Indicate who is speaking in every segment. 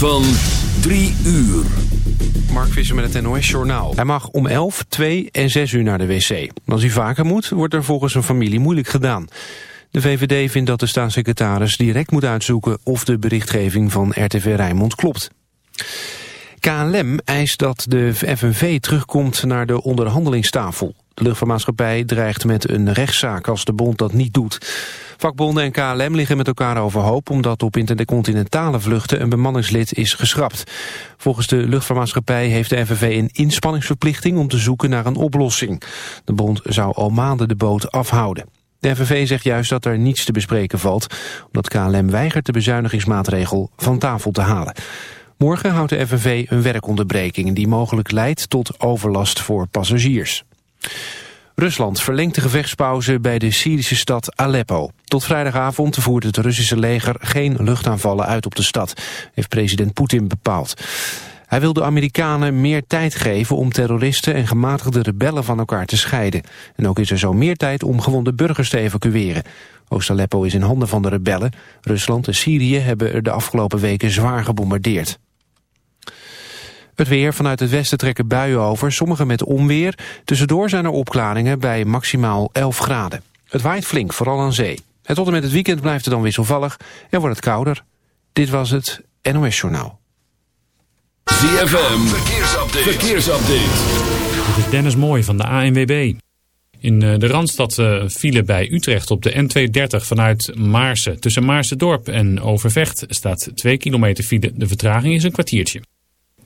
Speaker 1: Van 3 uur.
Speaker 2: Mark Visser met het NOS Journaal. Hij mag om 11, 2 en 6 uur naar de wc. Als hij vaker moet, wordt er volgens zijn familie moeilijk gedaan. De VVD vindt dat de staatssecretaris direct moet uitzoeken... of de berichtgeving van RTV Rijnmond klopt. KLM eist dat de FNV terugkomt naar de onderhandelingstafel. De luchtvaartmaatschappij dreigt met een rechtszaak als de bond dat niet doet. Vakbonden en KLM liggen met elkaar overhoop... omdat op intercontinentale vluchten een bemanningslid is geschrapt. Volgens de luchtvaartmaatschappij heeft de FNV een inspanningsverplichting... om te zoeken naar een oplossing. De bond zou al maanden de boot afhouden. De FNV zegt juist dat er niets te bespreken valt... omdat KLM weigert de bezuinigingsmaatregel van tafel te halen. Morgen houdt de FNV een werkonderbreking... die mogelijk leidt tot overlast voor passagiers. Rusland verlengt de gevechtspauze bij de Syrische stad Aleppo. Tot vrijdagavond voert het Russische leger geen luchtaanvallen uit op de stad, heeft president Poetin bepaald. Hij wil de Amerikanen meer tijd geven om terroristen en gematigde rebellen van elkaar te scheiden. En ook is er zo meer tijd om gewonde burgers te evacueren. Oost-Aleppo is in handen van de rebellen. Rusland en Syrië hebben er de afgelopen weken zwaar gebombardeerd. Het weer vanuit het westen trekken buien over, sommige met onweer. Tussendoor zijn er opklaringen bij maximaal 11 graden. Het waait flink, vooral aan zee. En tot en met het weekend blijft het dan wisselvallig en wordt het kouder. Dit was het NOS Journaal.
Speaker 1: ZFM, verkeersupdate. verkeersupdate.
Speaker 3: Dit is Dennis Mooi van de ANWB. In eh, de Randstad uh, file bij Utrecht op de N230 vanuit Maarsen. Tussen Maarsen-dorp en Overvecht staat 2 kilometer file. De vertraging is een kwartiertje.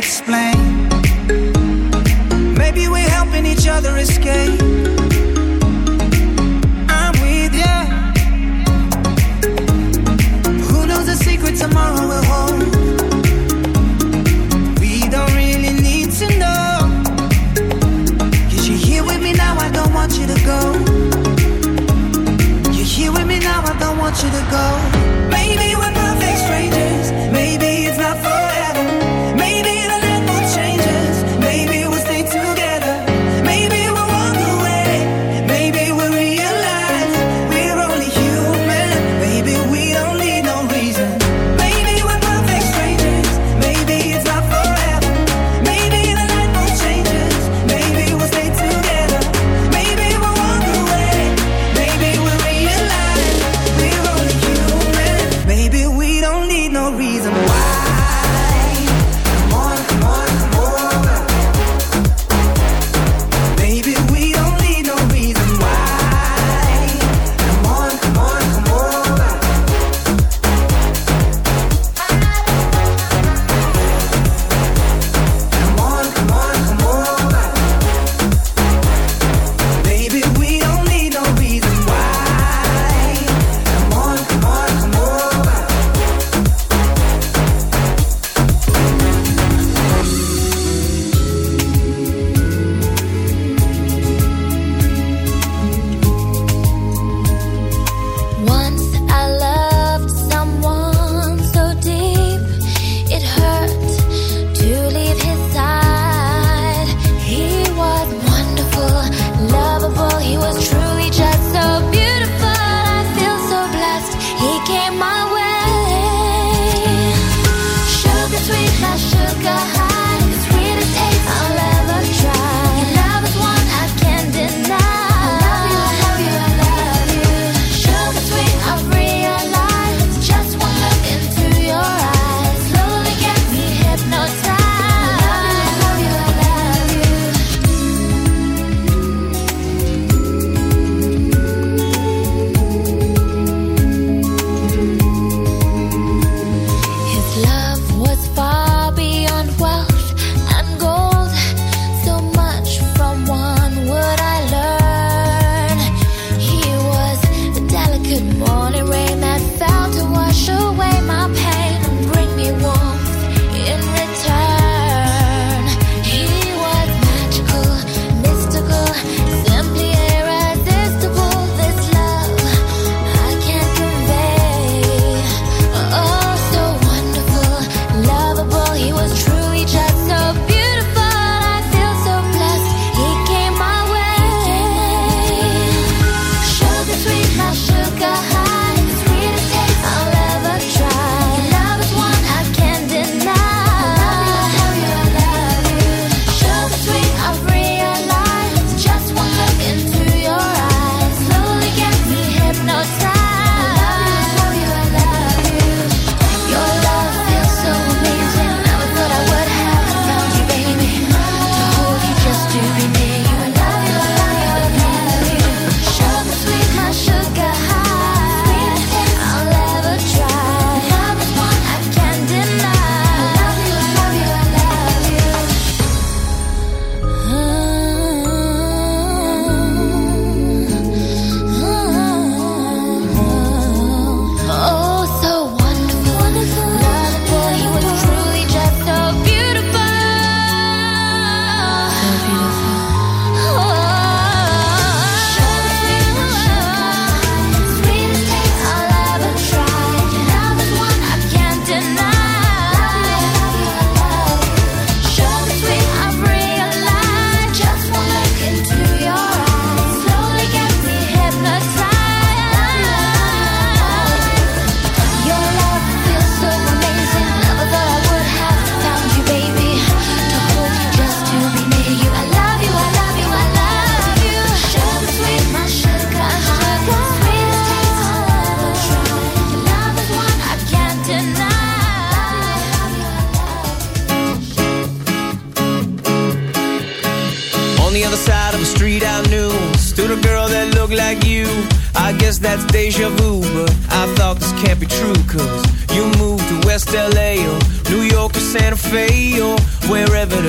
Speaker 4: Express.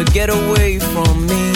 Speaker 4: To
Speaker 5: get away from me.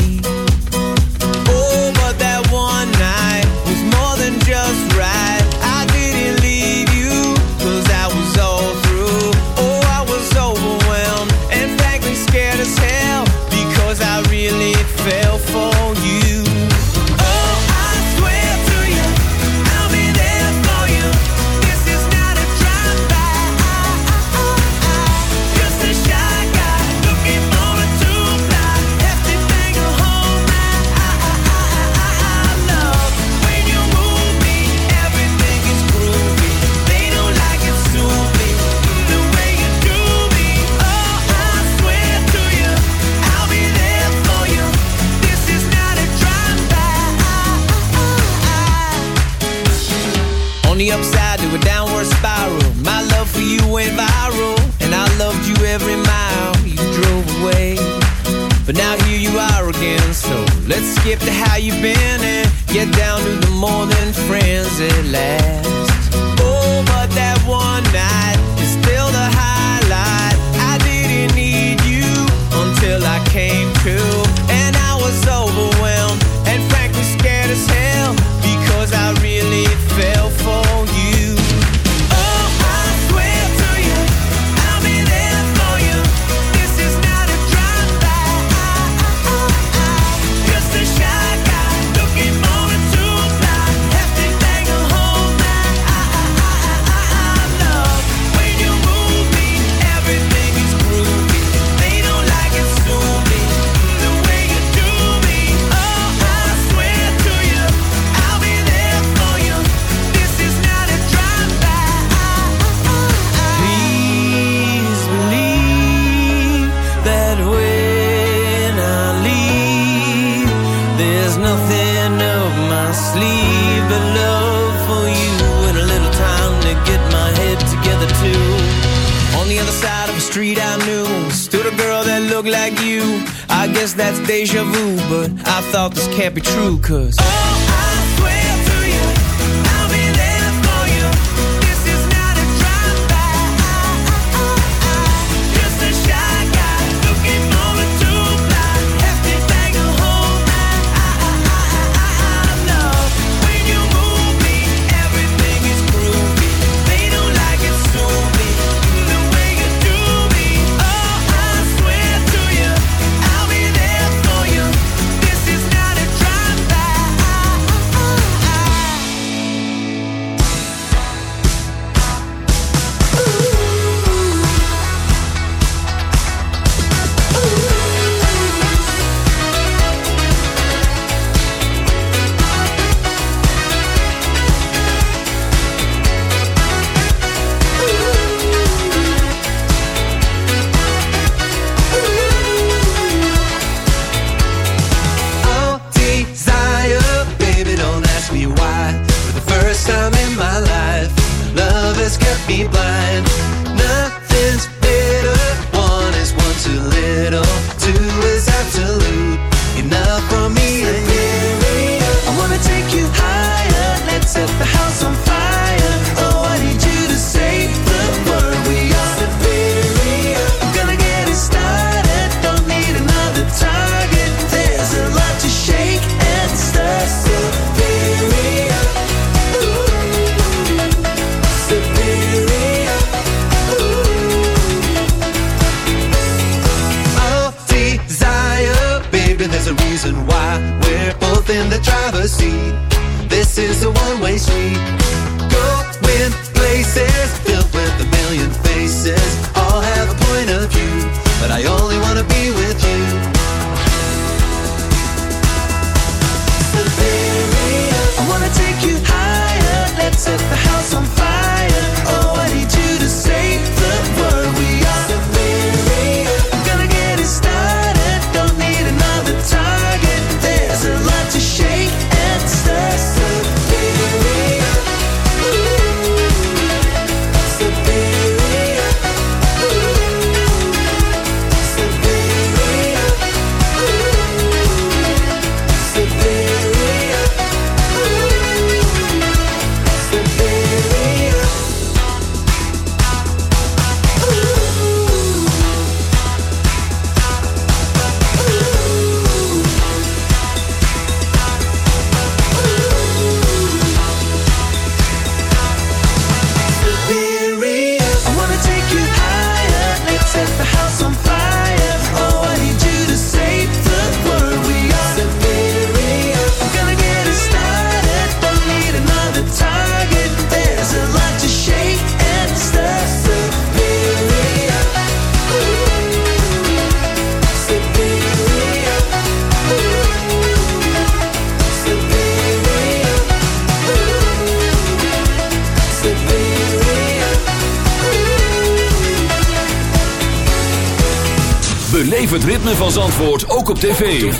Speaker 6: Op tv.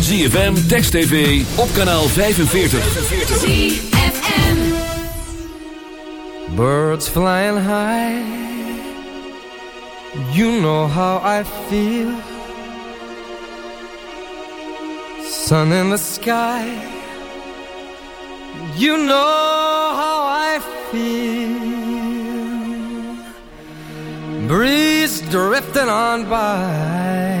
Speaker 6: ZFM, Text TV, op kanaal 45.
Speaker 7: Birds flying high, you know how I feel. Sun in the sky, you know how I feel. Breeze drifting on by,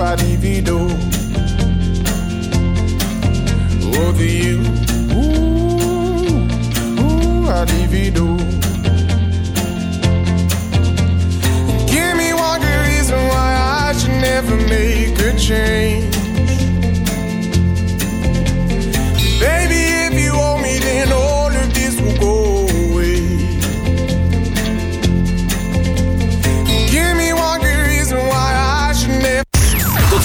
Speaker 8: ooh, I divido. Over you, ooh, ooh, I divido. Give me one good reason why I should never make a change.